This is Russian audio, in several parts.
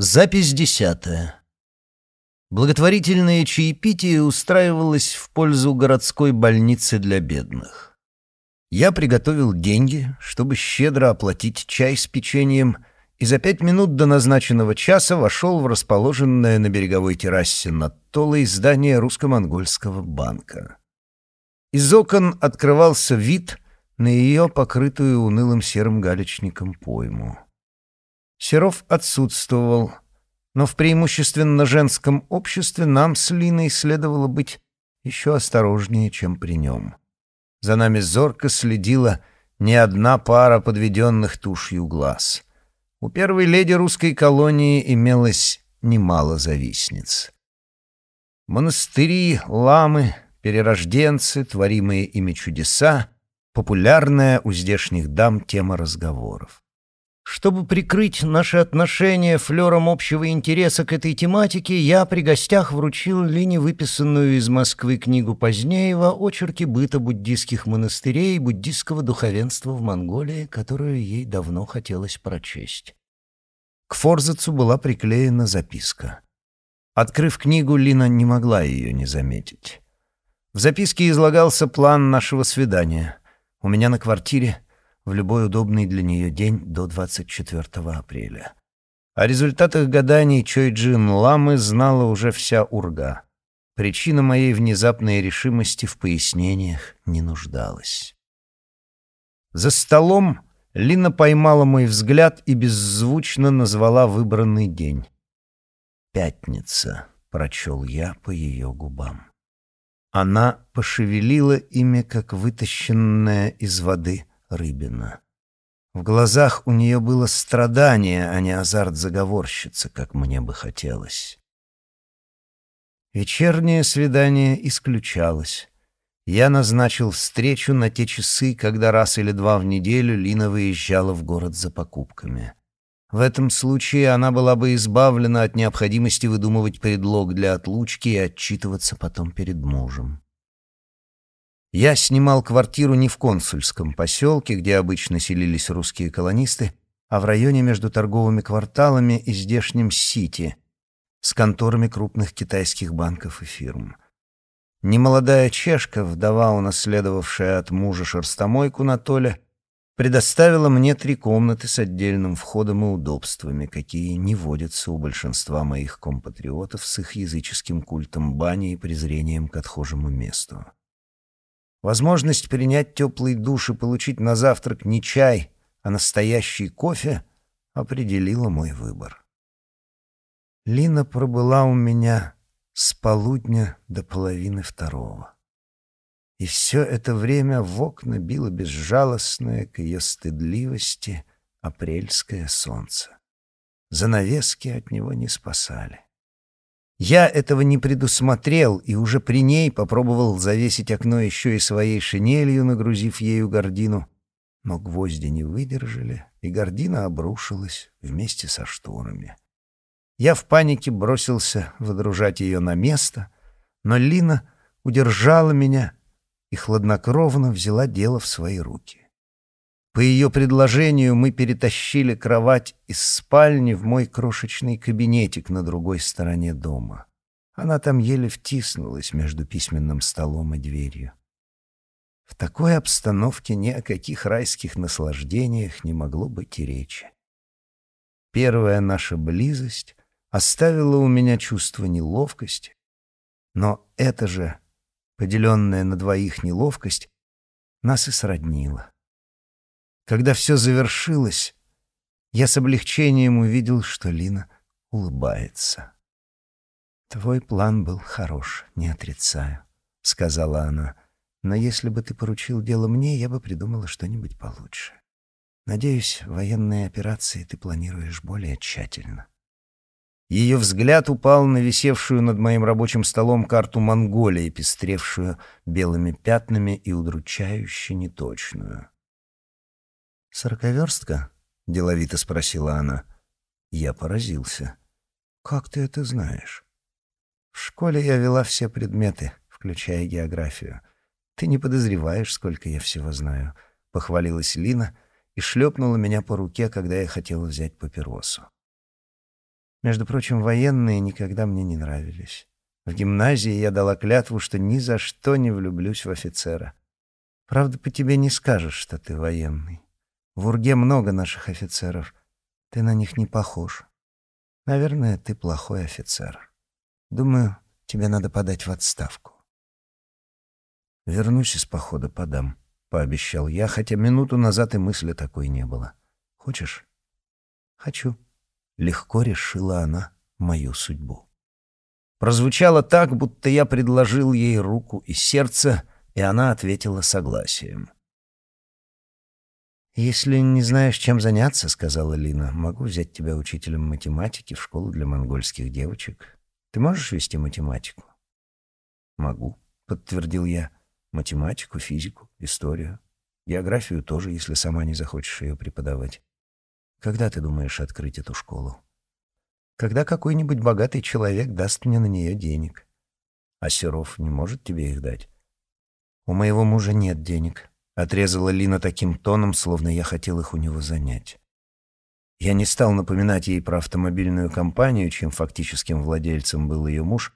Запись десятая. Благотворительное чаепитие устраивалось в пользу городской больницы для бедных. Я приготовил деньги, чтобы щедро оплатить чай с печеньем, и за пять минут до назначенного часа вошел в расположенное на береговой террасе над Толой здание русско-монгольского банка. Из окон открывался вид на ее покрытую унылым серым галечником пойму. Серов отсутствовал, но в преимущественно женском обществе нам с Линой следовало быть еще осторожнее, чем при нем. За нами зорко следила не одна пара подведенных тушью глаз. У первой леди русской колонии имелось немало завистниц. Монастыри, ламы, перерожденцы, творимые ими чудеса — популярная у здешних дам тема разговоров. Чтобы прикрыть наши отношения флером общего интереса к этой тематике, я при гостях вручил Лине выписанную из Москвы книгу Позднеева «Очерки быта буддийских монастырей и буддийского духовенства в Монголии», которую ей давно хотелось прочесть. К форзацу была приклеена записка. Открыв книгу, Лина не могла ее не заметить. В записке излагался план нашего свидания. У меня на квартире — в любой удобный для нее день до 24 апреля. О результатах гаданий Чойджин Ламы знала уже вся Урга. Причина моей внезапной решимости в пояснениях не нуждалась. За столом Лина поймала мой взгляд и беззвучно назвала выбранный день. «Пятница», — прочел я по ее губам. Она пошевелила ими, как вытащенная из воды Рыбина. В глазах у нее было страдание, а не азарт заговорщицы, как мне бы хотелось. Вечернее свидание исключалось. Я назначил встречу на те часы, когда раз или два в неделю Лина выезжала в город за покупками. В этом случае она была бы избавлена от необходимости выдумывать предлог для отлучки и отчитываться потом перед мужем. Я снимал квартиру не в консульском поселке, где обычно селились русские колонисты, а в районе между торговыми кварталами и здешним Сити с конторами крупных китайских банков и фирм. Немолодая чешка, вдова, унаследовавшая от мужа шерстомойку на Толе, предоставила мне три комнаты с отдельным входом и удобствами, какие не водятся у большинства моих компатриотов с их языческим культом бани и презрением к отхожему месту. Возможность принять теплый душ и получить на завтрак не чай, а настоящий кофе определила мой выбор. Лина пробыла у меня с полудня до половины второго. И все это время в окна било безжалостное к ее стыдливости апрельское солнце. Занавески от него не спасали. Я этого не предусмотрел и уже при ней попробовал завесить окно еще и своей шинелью, нагрузив ею гордину. Но гвозди не выдержали, и гордина обрушилась вместе со шторами. Я в панике бросился водружать ее на место, но Лина удержала меня и хладнокровно взяла дело в свои руки. По ее предложению мы перетащили кровать из спальни в мой крошечный кабинетик на другой стороне дома. Она там еле втиснулась между письменным столом и дверью. В такой обстановке ни о каких райских наслаждениях не могло быть и речи. Первая наша близость оставила у меня чувство неловкости, но это же, поделенная на двоих неловкость, нас и сроднила. Когда все завершилось, я с облегчением увидел, что Лина улыбается. «Твой план был хорош, не отрицаю», — сказала она. «Но если бы ты поручил дело мне, я бы придумала что-нибудь получше. Надеюсь, военные операции ты планируешь более тщательно». Ее взгляд упал на висевшую над моим рабочим столом карту Монголии, пестревшую белыми пятнами и удручающе неточную. «Сороковерстка?» — деловито спросила она. Я поразился. «Как ты это знаешь?» «В школе я вела все предметы, включая географию. Ты не подозреваешь, сколько я всего знаю», — похвалилась Лина и шлепнула меня по руке, когда я хотела взять папиросу. Между прочим, военные никогда мне не нравились. В гимназии я дала клятву, что ни за что не влюблюсь в офицера. Правда, по тебе не скажешь, что ты военный. В Урге много наших офицеров. Ты на них не похож. Наверное, ты плохой офицер. Думаю, тебе надо подать в отставку. Вернусь из похода, подам, пообещал я, хотя минуту назад и мысли такой не было. Хочешь? Хочу. Легко решила она мою судьбу. Прозвучало так, будто я предложил ей руку и сердце, и она ответила согласием. «Если не знаешь, чем заняться, — сказала Лина, — могу взять тебя учителем математики в школу для монгольских девочек. Ты можешь вести математику?» «Могу», — подтвердил я. «Математику, физику, историю. Географию тоже, если сама не захочешь ее преподавать. Когда ты думаешь открыть эту школу?» «Когда какой-нибудь богатый человек даст мне на нее денег». «А Серов не может тебе их дать?» «У моего мужа нет денег», — отрезала Лина таким тоном, словно я хотел их у него занять. Я не стал напоминать ей про автомобильную компанию, чем фактическим владельцем был ее муж,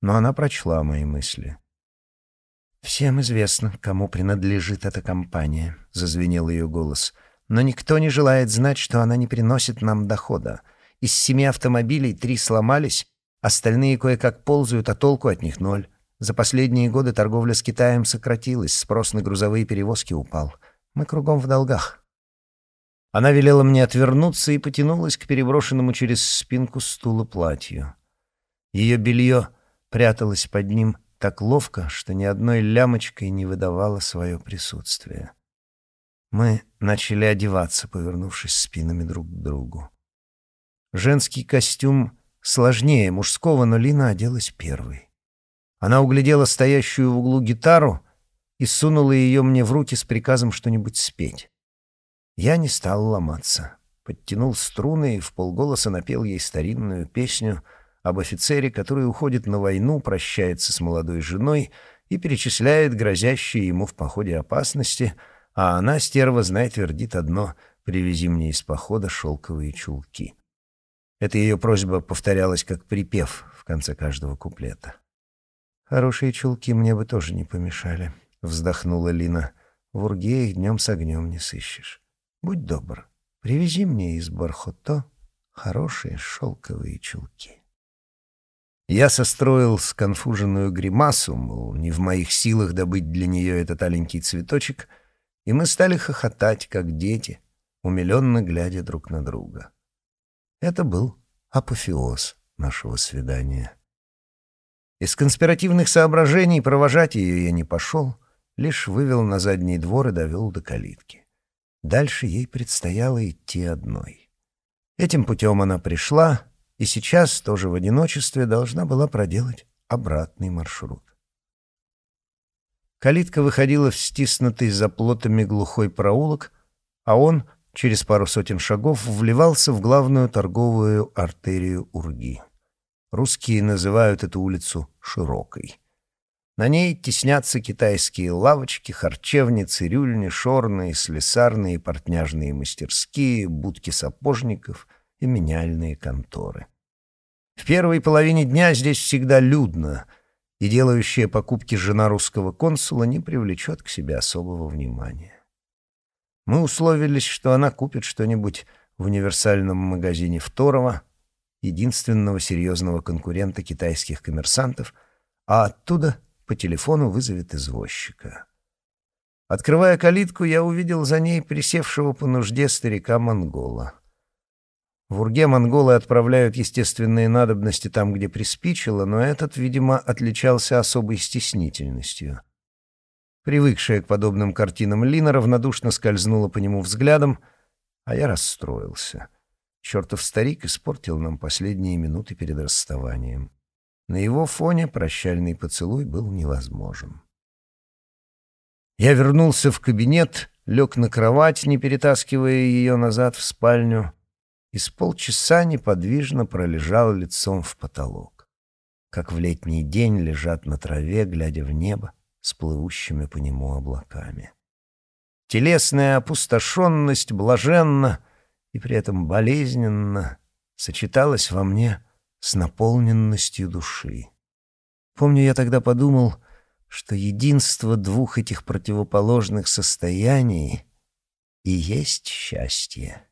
но она прочла мои мысли. «Всем известно, кому принадлежит эта компания», — зазвенел ее голос. «Но никто не желает знать, что она не приносит нам дохода. Из семи автомобилей три сломались, остальные кое-как ползают, а толку от них ноль. За последние годы торговля с Китаем сократилась, спрос на грузовые перевозки упал. Мы кругом в долгах. Она велела мне отвернуться и потянулась к переброшенному через спинку стула платью. Ее белье пряталось под ним так ловко, что ни одной лямочкой не выдавало свое присутствие. Мы начали одеваться, повернувшись спинами друг к другу. Женский костюм сложнее мужского, но Лина оделась первой. Она углядела стоящую в углу гитару и сунула ее мне в руки с приказом что-нибудь спеть. Я не стал ломаться. Подтянул струны и в полголоса напел ей старинную песню об офицере, который уходит на войну, прощается с молодой женой и перечисляет грозящие ему в походе опасности, а она, стерва, знай, твердит одно «Привези мне из похода шелковые чулки». Эта ее просьба повторялась как припев в конце каждого куплета. «Хорошие чулки мне бы тоже не помешали», — вздохнула Лина. «В Урге их днем с огнем не сыщешь. Будь добр, привези мне из Бархото хорошие шелковые чулки». Я состроил сконфуженную гримасу, мол, не в моих силах добыть для нее этот аленький цветочек, и мы стали хохотать, как дети, умиленно глядя друг на друга. Это был апофеоз нашего свидания. Из конспиративных соображений провожать ее я не пошел, лишь вывел на задний двор и довел до калитки. Дальше ей предстояло идти одной. Этим путем она пришла, и сейчас, тоже в одиночестве, должна была проделать обратный маршрут. Калитка выходила в стиснутый за плотами глухой проулок, а он, через пару сотен шагов, вливался в главную торговую артерию Урги. Русские называют эту улицу «широкой». На ней теснятся китайские лавочки, харчевни, цирюльни, шорные, слесарные, портняжные мастерские, будки сапожников и меняльные конторы. В первой половине дня здесь всегда людно, и делающая покупки жена русского консула не привлечет к себе особого внимания. Мы условились, что она купит что-нибудь в универсальном магазине Второго, единственного серьезного конкурента китайских коммерсантов, а оттуда по телефону вызовет извозчика. Открывая калитку, я увидел за ней присевшего по нужде старика-монгола. В Урге монголы отправляют естественные надобности там, где приспичило, но этот, видимо, отличался особой стеснительностью. Привыкшая к подобным картинам Лина равнодушно скользнула по нему взглядом, а я расстроился — Чертов старик испортил нам последние минуты перед расставанием. На его фоне прощальный поцелуй был невозможен. Я вернулся в кабинет, лег на кровать, не перетаскивая ее назад в спальню, и с полчаса неподвижно пролежал лицом в потолок, как в летний день лежат на траве, глядя в небо с плывущими по нему облаками. Телесная опустошенность блаженно — и при этом болезненно сочеталась во мне с наполненностью души. Помню, я тогда подумал, что единство двух этих противоположных состояний и есть счастье.